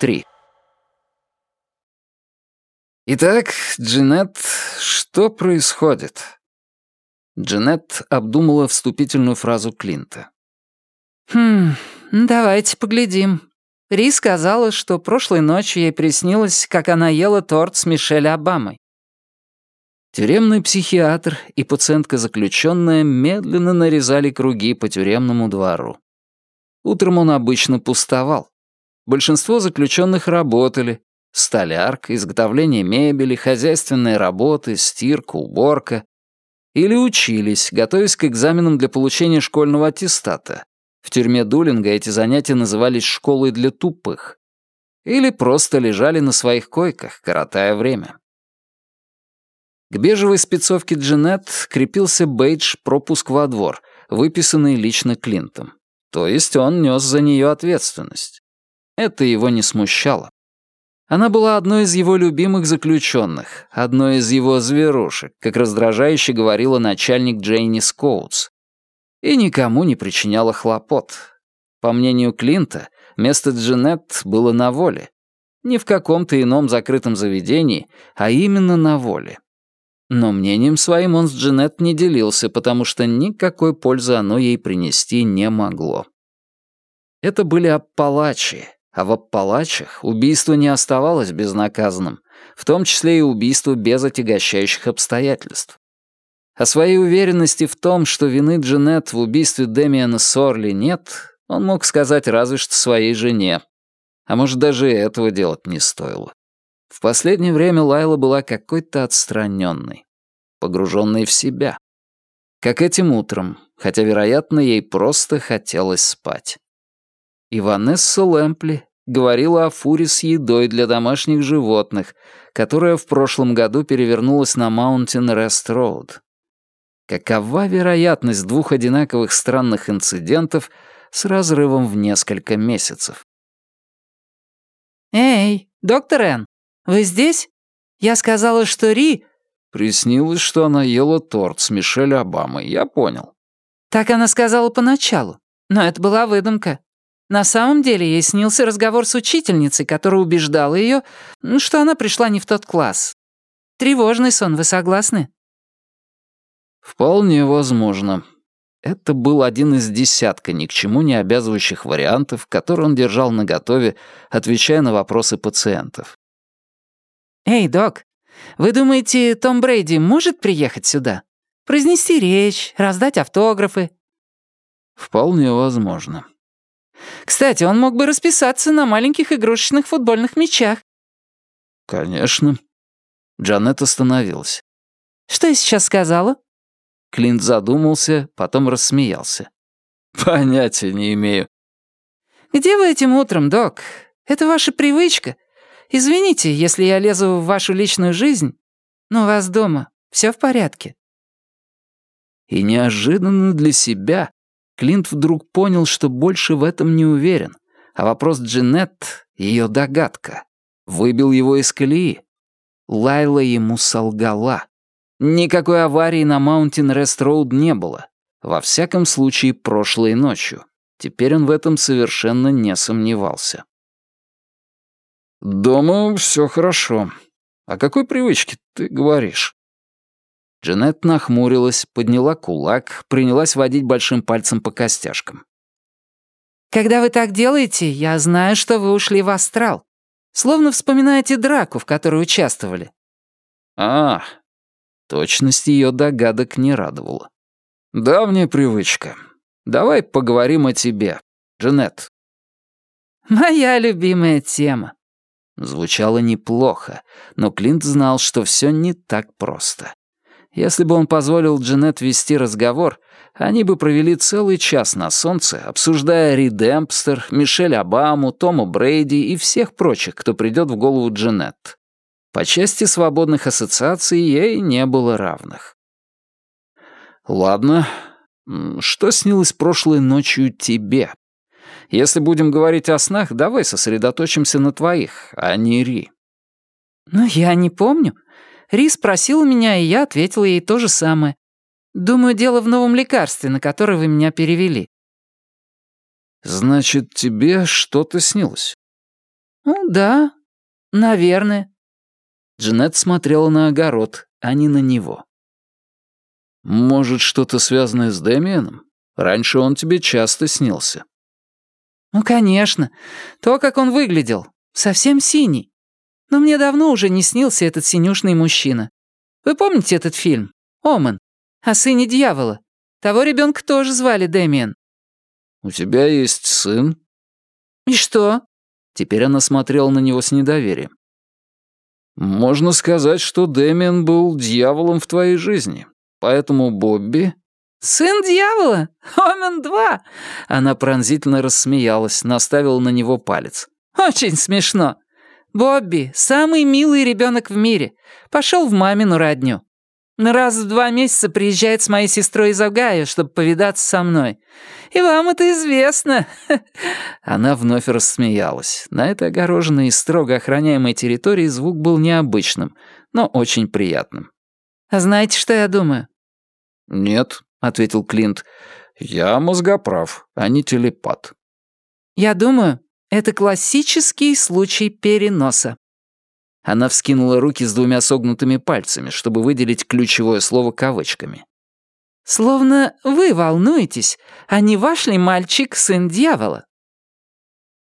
3. Итак, Джанет, что происходит? Джанет обдумала вступительную фразу Клинта. «Хм, давайте поглядим. Ри сказала, что прошлой ночью ей приснилось, как она ела торт с Мишель Обамой. Тюремный психиатр и пациентка-заключенная медленно нарезали круги по тюремному двору. Утром он обычно пустовал. Большинство заключенных работали. Столярка, изготовление мебели, хозяйственные работы, стирка, уборка. Или учились, готовясь к экзаменам для получения школьного аттестата. В тюрьме Дулинга эти занятия назывались «школой для тупых». Или просто лежали на своих койках, коротая время. К бежевой спецовке Джанет крепился бейдж «Пропуск во двор», выписанный лично Клинтом. То есть он нес за нее ответственность. Это его не смущало. Она была одной из его любимых заключенных, одной из его зверушек, как раздражающе говорила начальник Джейни Скоутс. И никому не причиняла хлопот. По мнению Клинта, место Джанет было на воле. Не в каком-то ином закрытом заведении, а именно на воле. Но мнением своим он с Джанет не делился, потому что никакой пользы оно ей принести не могло. Это были Аппалачи, а в Аппалачах убийство не оставалось безнаказанным, в том числе и убийство без отягощающих обстоятельств. О своей уверенности в том, что вины Джанет в убийстве Демиана Сорли нет, он мог сказать разве что своей жене. А может, даже этого делать не стоило. В последнее время Лайла была какой-то отстраненной, погруженной в себя. Как этим утром, хотя, вероятно, ей просто хотелось спать. И Ванесса Лэмпли говорила о фуре с едой для домашних животных, которая в прошлом году перевернулась на Маунтин Рест Роуд. Какова вероятность двух одинаковых странных инцидентов с разрывом в несколько месяцев? «Эй, доктор Энн, вы здесь? Я сказала, что Ри...» Приснилось, что она ела торт с Мишель Обамой, я понял. Так она сказала поначалу, но это была выдумка. На самом деле ей снился разговор с учительницей, которая убеждала ее, что она пришла не в тот класс. Тревожный сон, вы согласны? Вполне возможно. Это был один из десятка ни к чему не обязывающих вариантов, которые он держал наготове, отвечая на вопросы пациентов. «Эй, док, вы думаете, Том Брейди может приехать сюда? Произнести речь, раздать автографы?» «Вполне возможно». «Кстати, он мог бы расписаться на маленьких игрушечных футбольных мячах». «Конечно». Джанет остановилась. «Что я сейчас сказала?» Клинт задумался, потом рассмеялся. «Понятия не имею». «Где вы этим утром, док? Это ваша привычка Извините, если я лезу в вашу личную жизнь, но у вас дома все в порядке». И неожиданно для себя Клинт вдруг понял, что больше в этом не уверен, а вопрос Джанет, ее догадка, выбил его из колеи. Лайла ему солгала. Никакой аварии на Маунтин Рест Роуд не было. Во всяком случае, прошлой ночью. Теперь он в этом совершенно не сомневался. «Дома все хорошо. О какой привычке ты говоришь?» Джанет нахмурилась, подняла кулак, принялась водить большим пальцем по костяшкам. «Когда вы так делаете, я знаю, что вы ушли в астрал. Словно вспоминаете драку, в которой участвовали». «А, точность ее догадок не радовала. Давняя привычка. Давай поговорим о тебе, Джанет». «Моя любимая тема», Звучало неплохо, но Клинт знал, что все не так просто. Если бы он позволил Джанет вести разговор, они бы провели целый час на солнце, обсуждая Ри Демпстер, Мишель Обаму, Тома Брейди и всех прочих, кто придет в голову Джанет. По части свободных ассоциаций ей не было равных. «Ладно, что снилось прошлой ночью тебе?» Если будем говорить о снах, давай сосредоточимся на твоих, а не Ри». «Ну, я не помню. Ри спросила меня, и я ответила ей то же самое. Думаю, дело в новом лекарстве, на которое вы меня перевели». «Значит, тебе что-то снилось?» «Ну да, наверное». Джанет смотрела на огород, а не на него. «Может, что-то связанное с Дэмианом? Раньше он тебе часто снился». «Ну, конечно. То, как он выглядел. Совсем синий. Но мне давно уже не снился этот синюшный мужчина. Вы помните этот фильм? «Омен» о сыне дьявола. Того ребенка тоже звали Дэмиан. «У тебя есть сын?» «И что?» Теперь она смотрела на него с недоверием. «Можно сказать, что Дэмиан был дьяволом в твоей жизни. Поэтому Бобби...» «Сын дьявола? Омен-2!» Она пронзительно рассмеялась, наставила на него палец. «Очень смешно. Бобби — самый милый ребенок в мире. Пошел в мамину родню. Раз в два месяца приезжает с моей сестрой из Огайо, чтобы повидаться со мной. И вам это известно». Она вновь рассмеялась. На этой огороженной и строго охраняемой территории звук был необычным, но очень приятным. «А знаете, что я думаю?» «Нет», — ответил Клинт. «Я мозгоправ, а не телепат». «Я думаю, это классический случай переноса». Она вскинула руки с двумя согнутыми пальцами, чтобы выделить ключевое слово кавычками. «Словно вы волнуетесь, а не ваш ли мальчик сын дьявола?»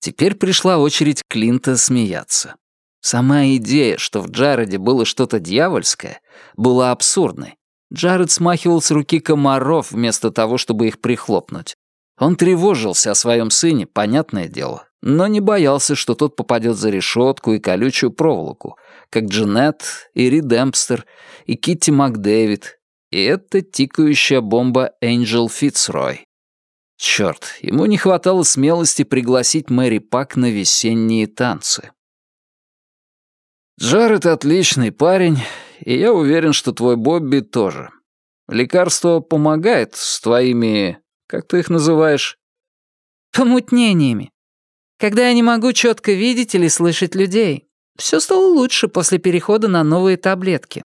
Теперь пришла очередь Клинта смеяться. Сама идея, что в Джареде было что-то дьявольское, была абсурдной. Джаред смахивал с руки комаров вместо того, чтобы их прихлопнуть. Он тревожился о своем сыне, понятное дело, но не боялся, что тот попадет за решетку и колючую проволоку, как Джанет и Ри Демпстер и Китти Макдэвид, и эта тикающая бомба Энджел Фитцрой. Черт, ему не хватало смелости пригласить Мэри Пак на весенние танцы. Джаред отличный парень, и я уверен, что твой Бобби тоже. Лекарство помогает с твоими... как ты их называешь? Помутнениями. Когда я не могу четко видеть или слышать людей. Все стало лучше после перехода на новые таблетки.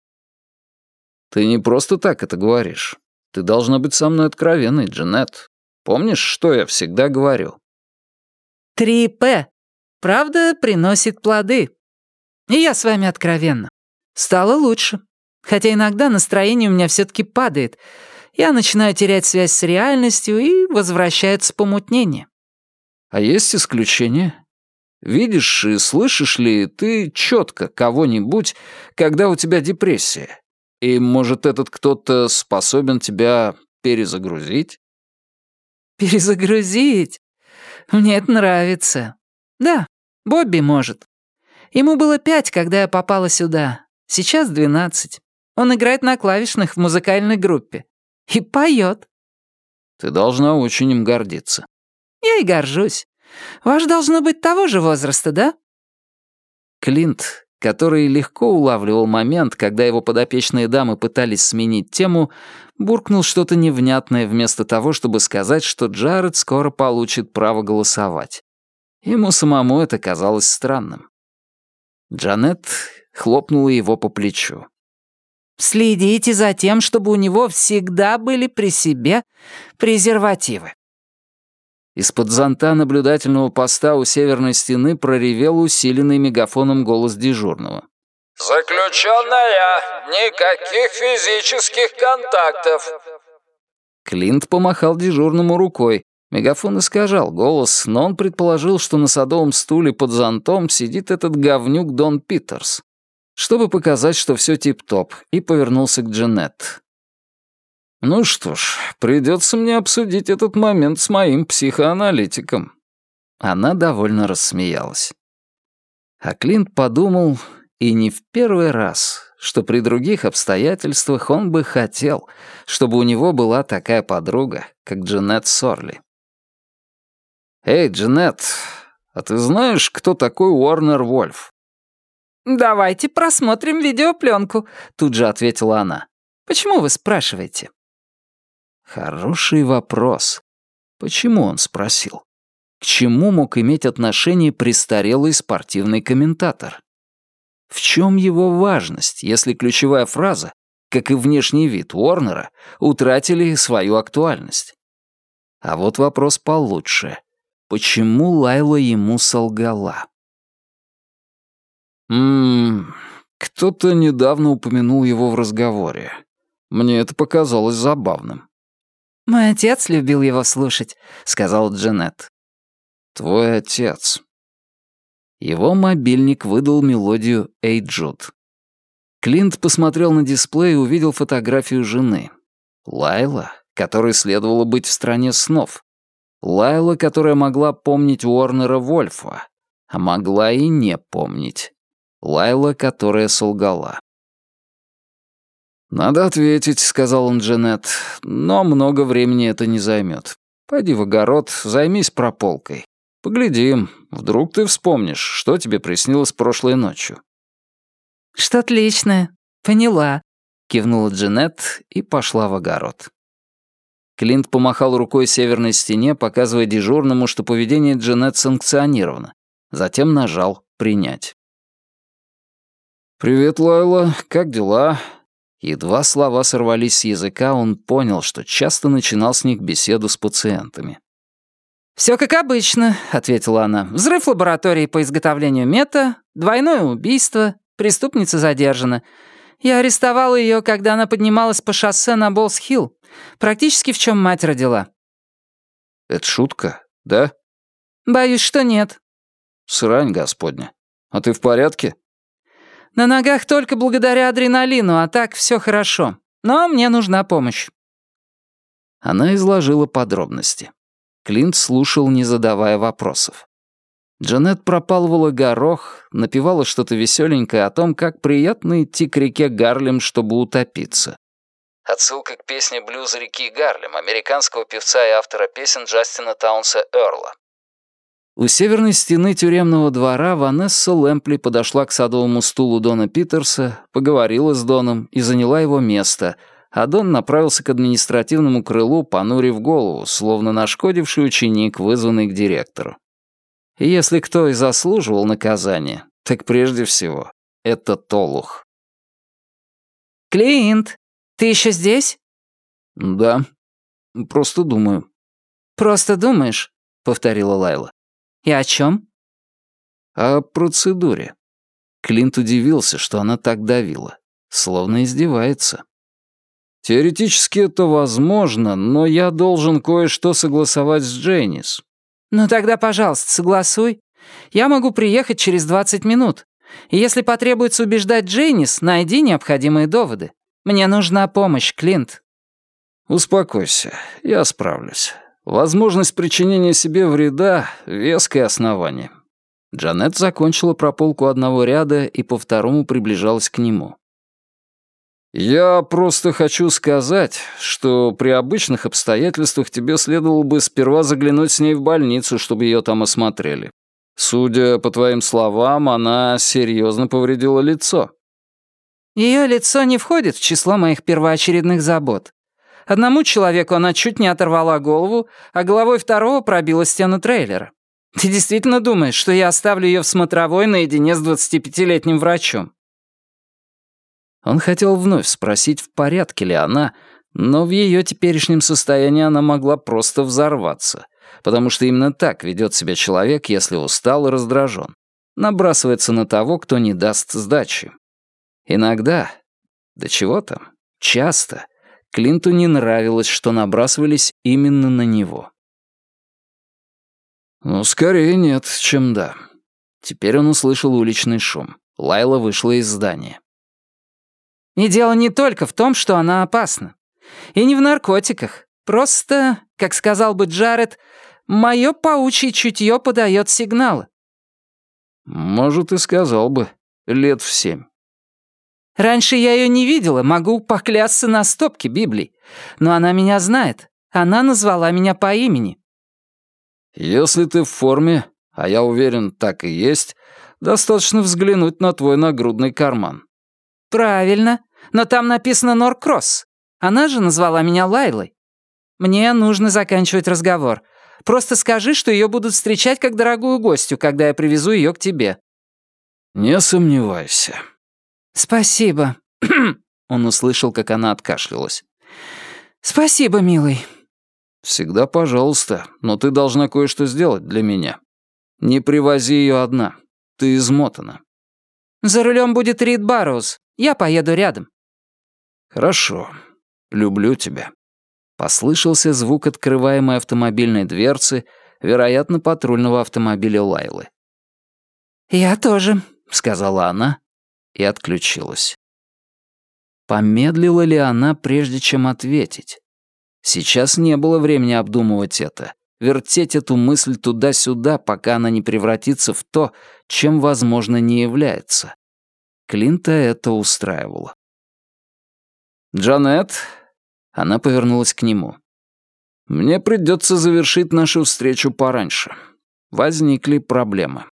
Ты не просто так это говоришь. Ты должна быть со мной откровенной, Джанет. Помнишь, что я всегда говорю? Три П. Правда приносит плоды. И я с вами откровенна. Стало лучше. Хотя иногда настроение у меня все-таки падает. Я начинаю терять связь с реальностью и возвращается помутнение. А есть исключения? Видишь и слышишь ли ты четко кого-нибудь, когда у тебя депрессия? И, может, этот кто-то способен тебя перезагрузить? Перезагрузить? Мне это нравится. Да, Бобби может. Ему было пять, когда я попала сюда. Сейчас двенадцать. Он играет на клавишных в музыкальной группе. И поет. Ты должна очень им гордиться. Я и горжусь. Ваш должно быть того же возраста, да?» Клинт, который легко улавливал момент, когда его подопечные дамы пытались сменить тему, буркнул что-то невнятное вместо того, чтобы сказать, что Джаред скоро получит право голосовать. Ему самому это казалось странным. Джанет хлопнула его по плечу. «Следите за тем, чтобы у него всегда были при себе презервативы. Из-под зонта наблюдательного поста у северной стены проревел усиленный мегафоном голос дежурного. «Заключенная! Никаких физических контактов!» Клинт помахал дежурному рукой. Мегафон искажал голос, но он предположил, что на садовом стуле под зонтом сидит этот говнюк Дон Питерс. Чтобы показать, что все тип-топ, и повернулся к Джанет. Ну что ж, придется мне обсудить этот момент с моим психоаналитиком. Она довольно рассмеялась. А Клинт подумал, и не в первый раз, что при других обстоятельствах он бы хотел, чтобы у него была такая подруга, как Джанет Сорли. «Эй, Джанет, а ты знаешь, кто такой Уорнер Вольф?» «Давайте просмотрим видеопленку», — тут же ответила она. «Почему вы спрашиваете?» Хороший вопрос. Почему он спросил? К чему мог иметь отношение престарелый спортивный комментатор? В чем его важность, если ключевая фраза, как и внешний вид Уорнера, утратили свою актуальность? А вот вопрос получше. Почему Лайла ему солгала? Ммм, кто-то недавно упомянул его в разговоре. Мне это показалось забавным. «Мой отец любил его слушать», — сказал Джанет. «Твой отец». Его мобильник выдал мелодию «Эй, Джуд». Клинт посмотрел на дисплей и увидел фотографию жены. Лайла, которой следовало быть в стране снов. Лайла, которая могла помнить Уорнера Вольфа, а могла и не помнить. Лайла, которая солгала. «Надо ответить», — сказал он Джанет, — «но много времени это не займет. Пойди в огород, займись прополкой. Поглядим, вдруг ты вспомнишь, что тебе приснилось прошлой ночью». «Что-то личное. Поняла», — кивнула Джанет и пошла в огород. Клинт помахал рукой северной стене, показывая дежурному, что поведение Джанет санкционировано. Затем нажал «Принять». «Привет, Лайла, как дела?» Едва слова сорвались с языка, он понял, что часто начинал с них беседу с пациентами. «Все как обычно», — ответила она. «Взрыв лаборатории по изготовлению мета, двойное убийство, преступница задержана. Я арестовала ее, когда она поднималась по шоссе на Болс-Хилл. Практически в чем мать родила». «Это шутка, да?» «Боюсь, что нет». «Срань, господня. А ты в порядке?» На ногах только благодаря адреналину, а так все хорошо. Но мне нужна помощь». Она изложила подробности. Клинт слушал, не задавая вопросов. Джанет пропалывала горох, напевала что-то веселенькое о том, как приятно идти к реке Гарлем, чтобы утопиться. Отсылка к песне блюза реки Гарлем, американского певца и автора песен Джастина Таунса Эрла. У северной стены тюремного двора Ванесса Лэмпли подошла к садовому стулу Дона Питерса, поговорила с Доном и заняла его место, а Дон направился к административному крылу, понурив голову, словно нашкодивший ученик, вызванный к директору. И если кто и заслуживал наказания, так прежде всего это Толух. «Клиент, ты еще здесь?» «Да. Просто думаю». «Просто думаешь?» — повторила Лайла. «И о чем?» «О процедуре». Клинт удивился, что она так давила. Словно издевается. «Теоретически это возможно, но я должен кое-что согласовать с Дженнис». «Ну тогда, пожалуйста, согласуй. Я могу приехать через 20 минут. И если потребуется убеждать Дженнис, найди необходимые доводы. Мне нужна помощь, Клинт». «Успокойся, я справлюсь. Возможность причинения себе вреда — веское основание. Джанет закончила прополку одного ряда и по второму приближалась к нему. «Я просто хочу сказать, что при обычных обстоятельствах тебе следовало бы сперва заглянуть с ней в больницу, чтобы ее там осмотрели. Судя по твоим словам, она серьезно повредила лицо». Ее лицо не входит в число моих первоочередных забот. Одному человеку она чуть не оторвала голову, а головой второго пробила стену трейлера. Ты действительно думаешь, что я оставлю ее в смотровой наедине с 25-летним врачом?» Он хотел вновь спросить, в порядке ли она, но в ее теперешнем состоянии она могла просто взорваться, потому что именно так ведет себя человек, если устал и раздражен. Набрасывается на того, кто не даст сдачи. Иногда, да чего там, часто — Клинту не нравилось, что набрасывались именно на него. «Ну, скорее нет, чем да». Теперь он услышал уличный шум. Лайла вышла из здания. «И дело не только в том, что она опасна. И не в наркотиках. Просто, как сказал бы Джаред, мое паучье чутье подает сигналы». «Может, и сказал бы. Лет в семь». Раньше я ее не видела, могу поклясться на стопке Библии. Но она меня знает. Она назвала меня по имени». «Если ты в форме, а я уверен, так и есть, достаточно взглянуть на твой нагрудный карман». «Правильно. Но там написано Норкросс. Она же назвала меня Лайлой. Мне нужно заканчивать разговор. Просто скажи, что ее будут встречать как дорогую гостью, когда я привезу ее к тебе». «Не сомневайся». «Спасибо». Он услышал, как она откашлялась. «Спасибо, милый». «Всегда пожалуйста, но ты должна кое-что сделать для меня. Не привози ее одна. Ты измотана». «За рулем будет Рид Барроуз. Я поеду рядом». «Хорошо. Люблю тебя». Послышался звук открываемой автомобильной дверцы, вероятно, патрульного автомобиля Лайлы. «Я тоже», — сказала она и отключилась. Помедлила ли она, прежде чем ответить? Сейчас не было времени обдумывать это, вертеть эту мысль туда-сюда, пока она не превратится в то, чем, возможно, не является. Клинта это устраивало. «Джанет», — она повернулась к нему, — «мне придется завершить нашу встречу пораньше. Возникли проблемы».